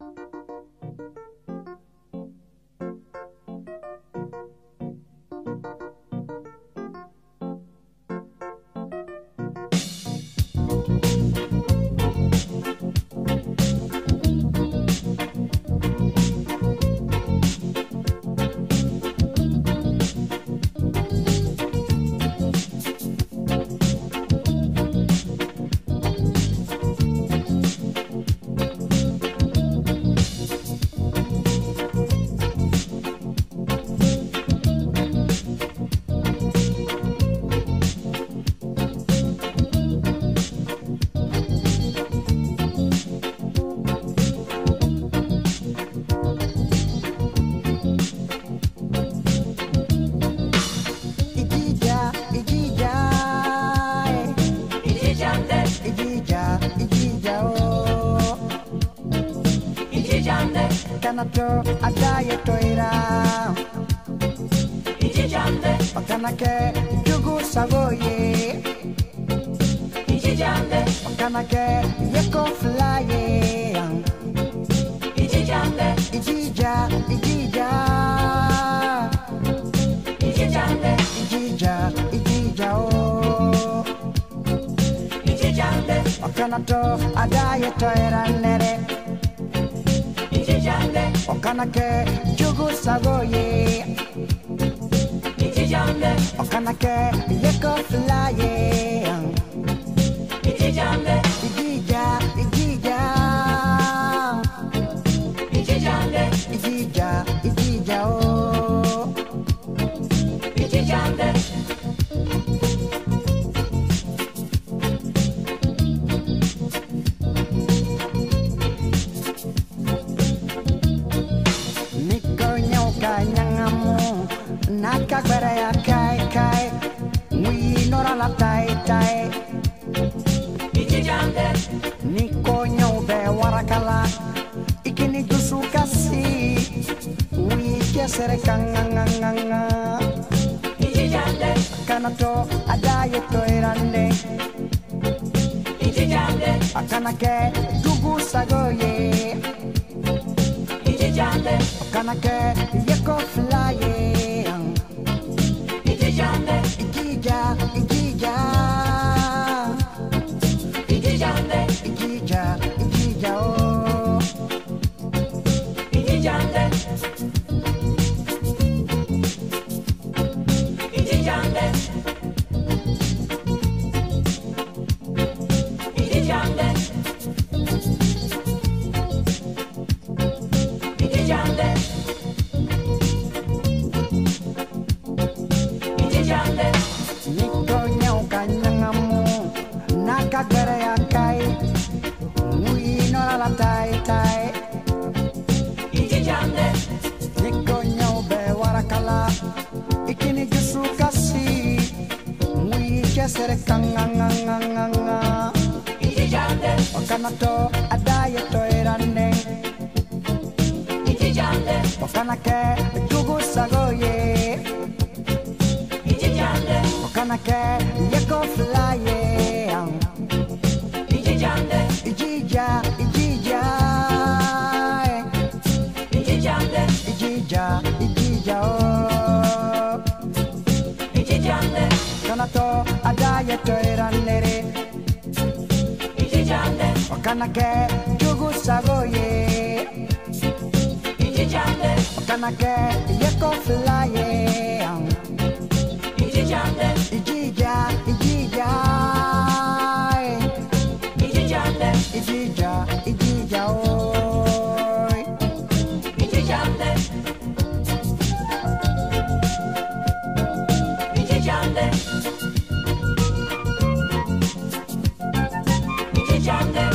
Ijija, Kanato adaye toira, ijijande, okanake jugu sagoye, ijijande, okanake yeko flaye. ijijande, Ijija, ijija, ijijande, ijija, ijija, oh. ijijande, Okanato adaye toira nere, ijijande, okanake jugu sagoye, ijijande, okanake yeko flaye. ijijande, nyangamu, nakagbere ya kai kai, mwi nora la tai tai. ijijande, Niko nyobe warakala, ikini jusu kasi, mwi kesere kanganganganga. ijijande, Kanato adaye toirande, ijijande, akanake dugu sagoye, ijijande, akanake yeko flaye. Kanganganganganga. ijijande, Okanato adaye toirande, ijijande, okanake jugu sagoye, ijijande, okanake yeko flaye. ijijande, Ijija, ijija, ijija, ijija, adaye toirandere, ijijande, okanake jugu sagoye, ijijande, okanake yeko flaye. Jungle.